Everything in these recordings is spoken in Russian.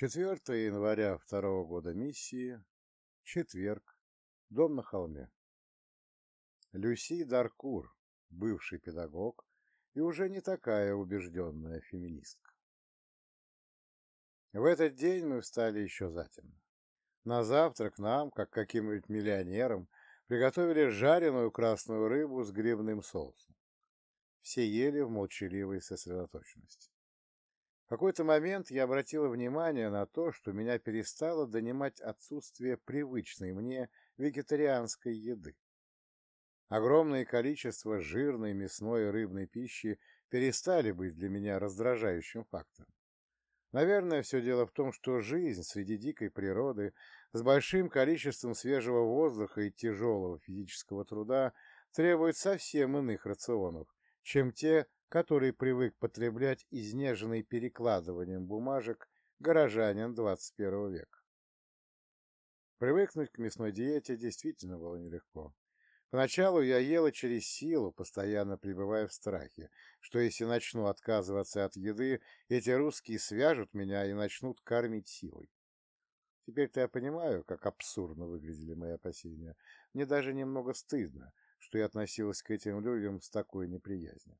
4 января второго года миссии, четверг, дом на холме. Люси Даркур, бывший педагог и уже не такая убежденная феминистка. В этот день мы встали еще затемно. На завтрак нам, как каким-нибудь миллионерам, приготовили жареную красную рыбу с грибным соусом. Все ели в молчаливой сосредоточенности. В какой-то момент я обратила внимание на то, что меня перестало донимать отсутствие привычной мне вегетарианской еды. Огромное количество жирной мясной и рыбной пищи перестали быть для меня раздражающим фактором. Наверное, все дело в том, что жизнь среди дикой природы с большим количеством свежего воздуха и тяжелого физического труда требует совсем иных рационов, чем те, который привык потреблять изнеженный перекладыванием бумажек горожанин 21 века. Привыкнуть к мясной диете действительно было нелегко. Поначалу я ела через силу, постоянно пребывая в страхе, что если начну отказываться от еды, эти русские свяжут меня и начнут кормить силой. Теперь-то я понимаю, как абсурдно выглядели мои опасения. Мне даже немного стыдно, что я относилась к этим людям с такой неприязнью.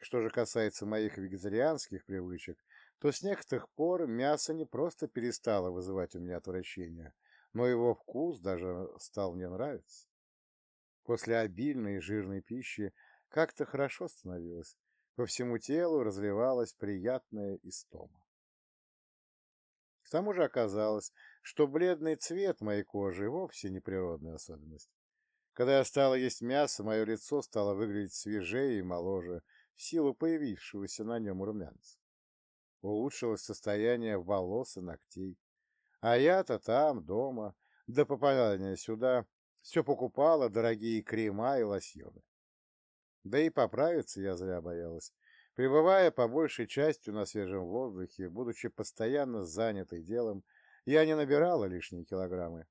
Что же касается моих вегетарианских привычек, то с некоторых пор мясо не просто перестало вызывать у меня отвращение, но его вкус даже стал мне нравиться. После обильной и жирной пищи как-то хорошо становилось, по всему телу разливалась приятная истома. К тому же оказалось, что бледный цвет моей кожи вовсе не природная особенность. Когда я стала есть мясо, мое лицо стало выглядеть свежее и моложе, в силу появившегося на нем румянца. Улучшилось состояние волос и ногтей. А я-то там, дома, до попадания сюда, все покупала дорогие крема и лосьоны. Да и поправиться я зря боялась. Пребывая по большей частью на свежем воздухе, будучи постоянно занятой делом, я не набирала лишние килограммы,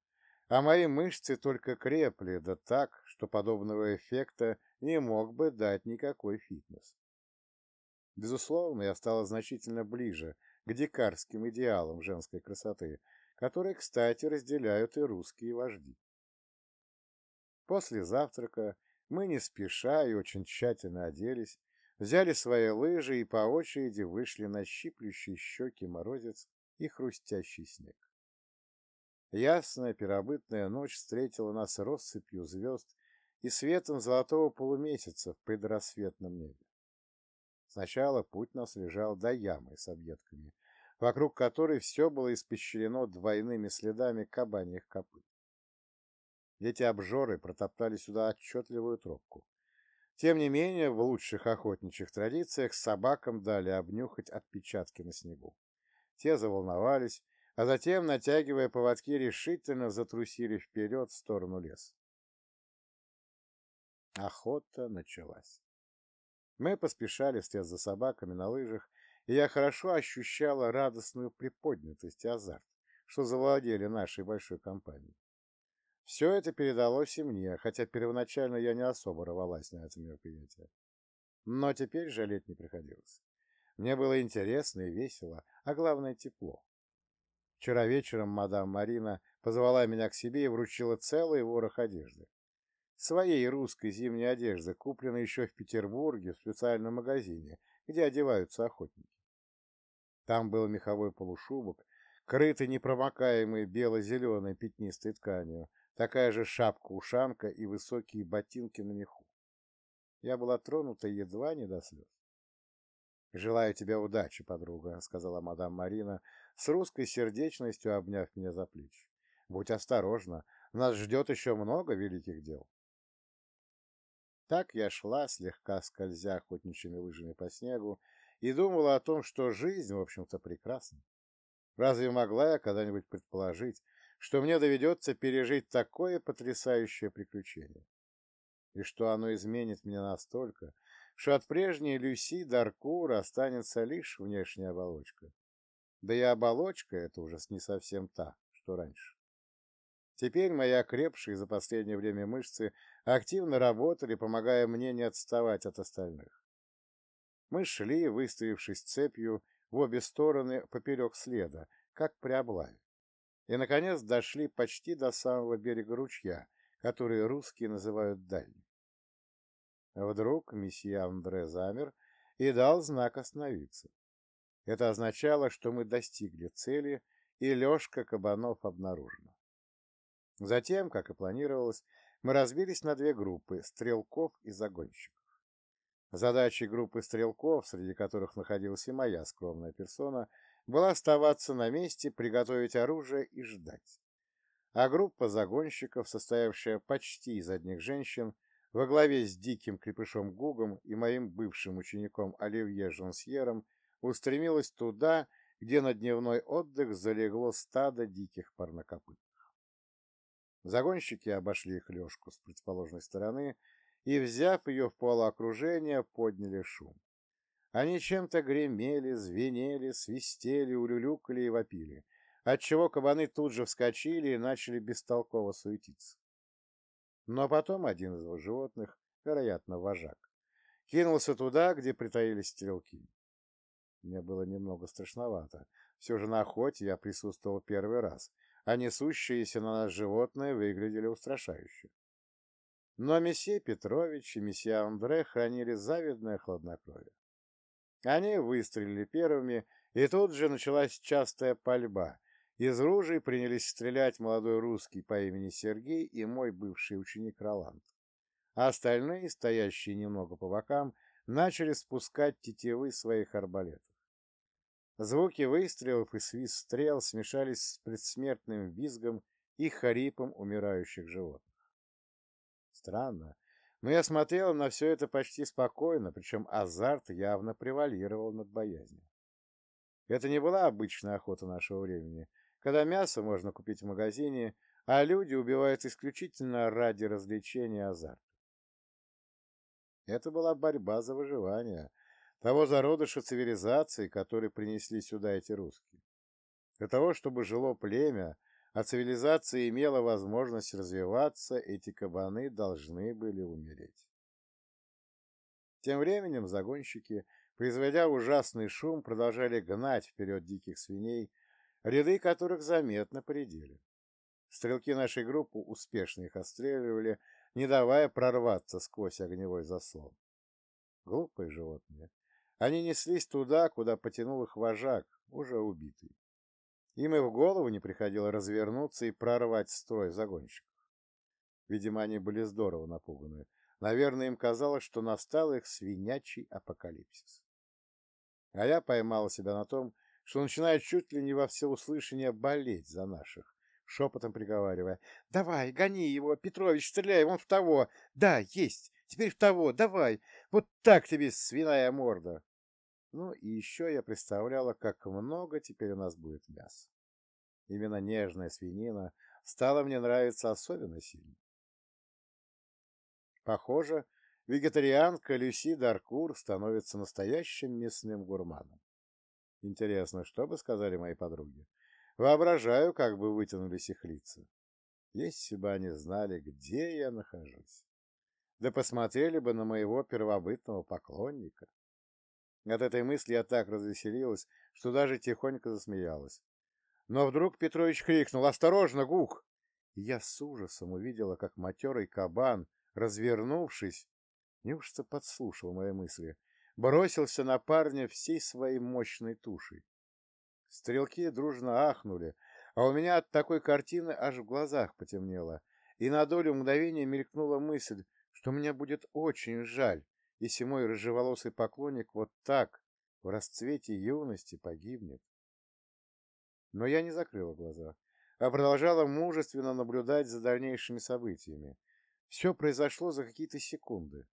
а мои мышцы только крепли, да так, что подобного эффекта не мог бы дать никакой фитнес. Безусловно, я стала значительно ближе к дикарским идеалам женской красоты, которые, кстати, разделяют и русские вожди. После завтрака мы не спеша и очень тщательно оделись, взяли свои лыжи и по очереди вышли на щиплющий щеки морозец и хрустящий снег. Ясная первобытная ночь встретила нас россыпью звезд и светом золотого полумесяца в предрассветном небе. Сначала путь нас лежал до ямы с объедками, вокруг которой все было испещрено двойными следами кабаньих копыт. Эти обжоры протоптали сюда отчетливую тропку. Тем не менее, в лучших охотничьих традициях собакам дали обнюхать отпечатки на снегу. Те заволновались, а затем, натягивая поводки, решительно затрусили вперед в сторону леса. Охота началась. Мы поспешали вслед за собаками на лыжах, и я хорошо ощущала радостную приподнятость и азарт, что завладели нашей большой компанией. Все это передалось и мне, хотя первоначально я не особо рвалась на это мероприятие. Но теперь жалеть не приходилось. Мне было интересно и весело, а главное тепло. Вчера вечером мадам Марина позвала меня к себе и вручила целый ворох одежды своей русской зимней одежды, купленной еще в Петербурге в специальном магазине, где одеваются охотники. Там был меховой полушубок, крытый непромокаемой бело-зеленой пятнистой тканью, такая же шапка-ушанка и высокие ботинки на меху. Я была тронута едва не до слез. «Желаю тебе удачи, подруга», — сказала мадам Марина, с русской сердечностью обняв меня за плечи. «Будь осторожна, нас ждет еще много великих дел». Так я шла, слегка скользя охотничьими лыжами по снегу, и думала о том, что жизнь, в общем-то, прекрасна. Разве могла я когда-нибудь предположить, что мне доведется пережить такое потрясающее приключение? И что оно изменит меня настолько, что от прежней Люси Даркур останется лишь внешняя оболочка. Да и оболочка — это уже не совсем та, что раньше. Теперь мои окрепшие за последнее время мышцы активно работали, помогая мне не отставать от остальных. Мы шли, выставившись цепью, в обе стороны поперек следа, как при облаве. И, наконец, дошли почти до самого берега ручья, который русские называют дальним. Вдруг месье Андре замер и дал знак остановиться. Это означало, что мы достигли цели, и Лешка Кабанов обнаружена. Затем, как и планировалось, мы разбились на две группы – стрелков и загонщиков. Задачей группы стрелков, среди которых находилась и моя скромная персона, была оставаться на месте, приготовить оружие и ждать. А группа загонщиков, состоявшая почти из одних женщин, во главе с диким крепышом Гугом и моим бывшим учеником Оливье Жансьером, устремилась туда, где на дневной отдых залегло стадо диких парнокопытных. Загонщики обошли их лёжку с предположенной стороны и, взяв ее в полуокружение, подняли шум. Они чем-то гремели, звенели, свистели, улюлюкали и вопили, отчего кабаны тут же вскочили и начали бестолково суетиться. Но потом один из животных, вероятно, вожак, кинулся туда, где притаились стрелки. Мне было немного страшновато. Все же на охоте я присутствовал первый раз, а несущиеся на нас животные выглядели устрашающе. Но месье Петрович и месье Андре хранили завидное хладнокровие. Они выстрелили первыми, и тут же началась частая пальба. Из ружей принялись стрелять молодой русский по имени Сергей и мой бывший ученик Роланд. А остальные, стоящие немного по бокам, начали спускать тетивы своих арбалетов. Звуки выстрелов и свист стрел смешались с предсмертным визгом и хрипом умирающих животных. Странно, но я смотрел на все это почти спокойно, причем азарт явно превалировал над боязнью. Это не была обычная охота нашего времени, когда мясо можно купить в магазине, а люди убивают исключительно ради развлечения азарта. Это была борьба за выживание, того зародыша цивилизации, который принесли сюда эти русские. Для того, чтобы жило племя, а цивилизация имела возможность развиваться, эти кабаны должны были умереть. Тем временем загонщики, производя ужасный шум, продолжали гнать вперед диких свиней, ряды которых заметно поредели. Стрелки нашей группы успешно их отстреливали, не давая прорваться сквозь огневой заслон. Глупые животные. Они неслись туда, куда потянул их вожак, уже убитый. Им и в голову не приходило развернуться и прорвать строй загонщиков. Видимо, они были здорово напуганы. Наверное, им казалось, что настал их свинячий апокалипсис. А я поймал себя на том, что начинает чуть ли не во всеуслышание болеть за наших, шепотом приговаривая. «Давай, гони его, Петрович, стреляй, вон в того! Да, есть! Теперь в того, давай! Вот так тебе, свиная морда!» Ну и еще я представляла, как много теперь у нас будет мяса. Именно нежная свинина стала мне нравиться особенно сильно. Похоже, вегетарианка Люси Даркур становится настоящим мясным гурманом. Интересно, что бы сказали мои подруги? Воображаю, как бы вытянулись их лица. Если бы они знали, где я нахожусь. Да посмотрели бы на моего первобытного поклонника. От этой мысли я так развеселилась, что даже тихонько засмеялась. Но вдруг Петрович крикнул «Осторожно, Гук!» И я с ужасом увидела, как матерый кабан, развернувшись, неужто подслушал мои мысли, бросился на парня всей своей мощной тушей. Стрелки дружно ахнули, а у меня от такой картины аж в глазах потемнело, и на долю мгновения мелькнула мысль, что мне будет очень жаль, если мой рыжеволосый поклонник вот так, в расцвете юности, погибнет. Но я не закрыла глаза, а продолжала мужественно наблюдать за дальнейшими событиями. Все произошло за какие-то секунды.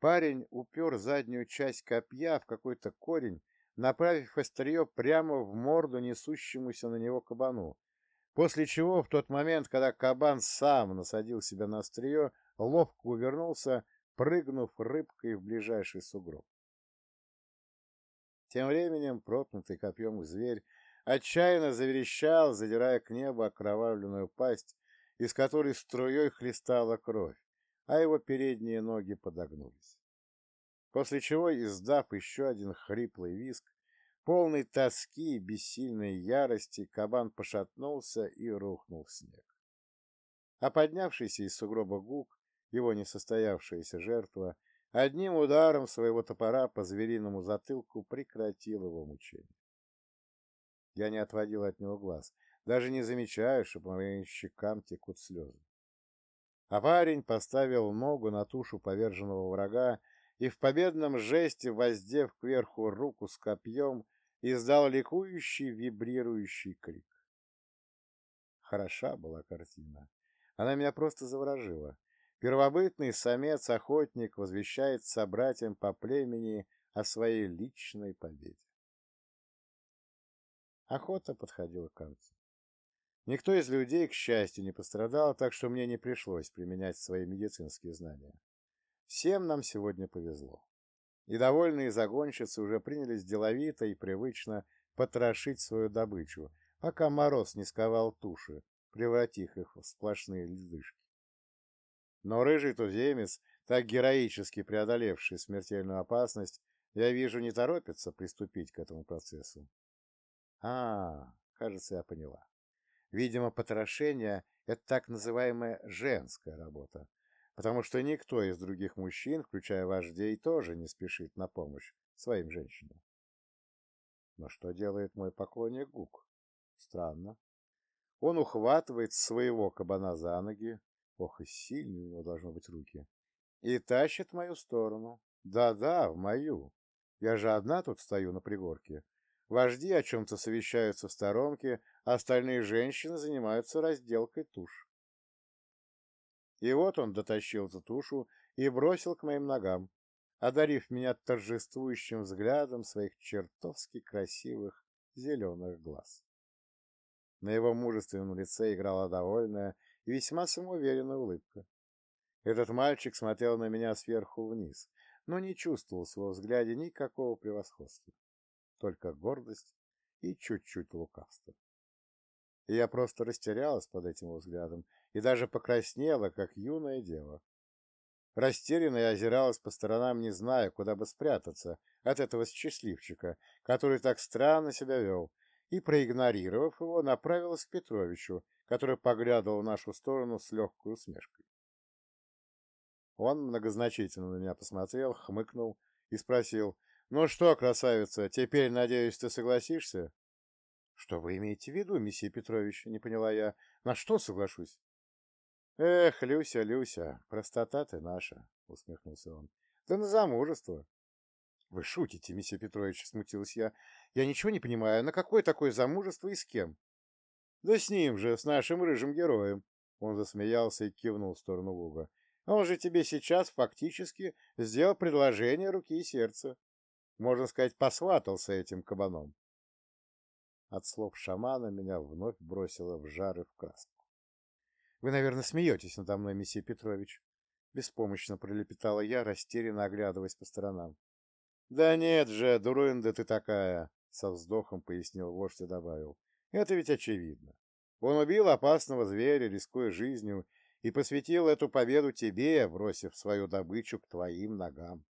Парень упер заднюю часть копья в какой-то корень, направив острие прямо в морду несущемуся на него кабану, после чего в тот момент, когда кабан сам насадил себя на острие, ловко увернулся прыгнув рыбкой в ближайший сугроб. Тем временем проткнутый копьем зверь отчаянно заверещал, задирая к небу окровавленную пасть, из которой струей хлестала кровь, а его передние ноги подогнулись. После чего, издав еще один хриплый виск, Полный тоски и бессильной ярости кабан пошатнулся и рухнул в снег. А поднявшийся из сугроба гук, его несостоявшаяся жертва, одним ударом своего топора по звериному затылку прекратил его мучение. Я не отводил от него глаз, даже не замечая, что по моим щекам текут слезы. А парень поставил ногу на тушу поверженного врага и в победном жесте, воздев кверху руку с копьем, издал ликующий вибрирующий крик. Хороша была картина. Она меня просто заворожила. Первобытный самец-охотник возвещает собратьям по племени о своей личной победе. Охота подходила к концу. Никто из людей, к счастью, не пострадал, так что мне не пришлось применять свои медицинские знания. Всем нам сегодня повезло. И довольные загонщицы уже принялись деловито и привычно потрошить свою добычу, пока мороз не сковал туши, превратив их в сплошные ледышки. Но рыжий туземец, так героически преодолевший смертельную опасность, я вижу, не торопится приступить к этому процессу. А, кажется, я поняла. Видимо, потрошение — это так называемая женская работа, потому что никто из других мужчин, включая вождей, тоже не спешит на помощь своим женщинам. Но что делает мой поклонник Гук? Странно. Он ухватывает своего кабана за ноги, ох и сильные у него должны быть руки, и тащит в мою сторону. Да-да, в мою. Я же одна тут стою на пригорке, Вожди о чем-то совещаются в сторонке, а остальные женщины занимаются разделкой туш. И вот он дотащил эту тушу и бросил к моим ногам, одарив меня торжествующим взглядом своих чертовски красивых зеленых глаз. На его мужественном лице играла довольная и весьма самоуверенная улыбка. Этот мальчик смотрел на меня сверху вниз, но не чувствовал в своем взгляде никакого превосходства только гордость и чуть-чуть лукавство. И я просто растерялась под этим взглядом и даже покраснела, как юная дева. Растерянно я озиралась по сторонам, не зная, куда бы спрятаться от этого счастливчика, который так странно себя вел, и, проигнорировав его, направилась к Петровичу, который поглядывал в нашу сторону с легкой усмешкой. Он многозначительно на меня посмотрел, хмыкнул и спросил, ну что, красавица, теперь, надеюсь, ты согласишься? Что вы имеете в виду, месье Петрович? Не поняла я. На что соглашусь? Эх, Люся, Люся, простота ты наша, усмехнулся он. Да на замужество. Вы шутите, месье Петрович, смутилась я. Я ничего не понимаю, на какое такое замужество и с кем? Да с ним же, с нашим рыжим героем. Он засмеялся и кивнул в сторону луга. Он же тебе сейчас фактически сделал предложение руки и сердца. Можно сказать, посватался этим кабаном. От слов шамана меня вновь бросило в жар и в краску. — Вы, наверное, смеетесь надо мной, месье Петрович. Беспомощно пролепетала я, растерянно оглядываясь по сторонам. — Да нет же, дурында ты такая! — со вздохом пояснил вождь и добавил. — Это ведь очевидно. Он убил опасного зверя, рискуя жизнью, и посвятил эту победу тебе, бросив свою добычу к твоим ногам.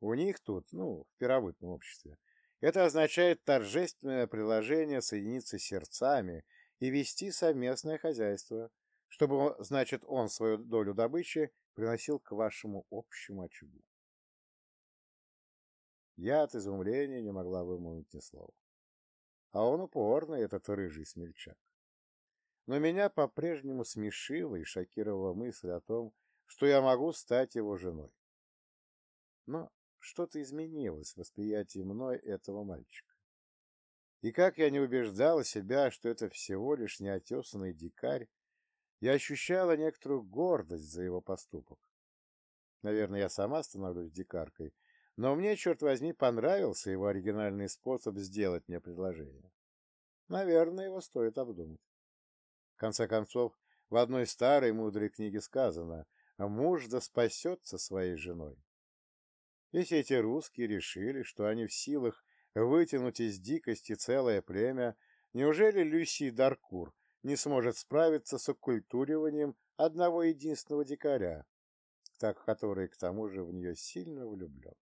У них тут, ну, в первобытном обществе, это означает торжественное приложение соединиться сердцами и вести совместное хозяйство, чтобы, значит, он свою долю добычи приносил к вашему общему очагу. Я от изумления не могла вымолвить ни слова. А он упорный, этот рыжий смельчак. Но меня по-прежнему смешила и шокировала мысль о том, что я могу стать его женой. Но что-то изменилось в восприятии мной этого мальчика. И как я не убеждала себя, что это всего лишь неотесанный дикарь, я ощущала некоторую гордость за его поступок. Наверное, я сама становлюсь дикаркой, но мне, черт возьми, понравился его оригинальный способ сделать мне предложение. Наверное, его стоит обдумать. В конце концов, в одной старой мудрой книге сказано «Муж да спасется своей женой». Если эти русские решили, что они в силах вытянуть из дикости целое племя, неужели Люси Даркур не сможет справиться с оккультуриванием одного единственного дикаря, так который к тому же в нее сильно влюблен?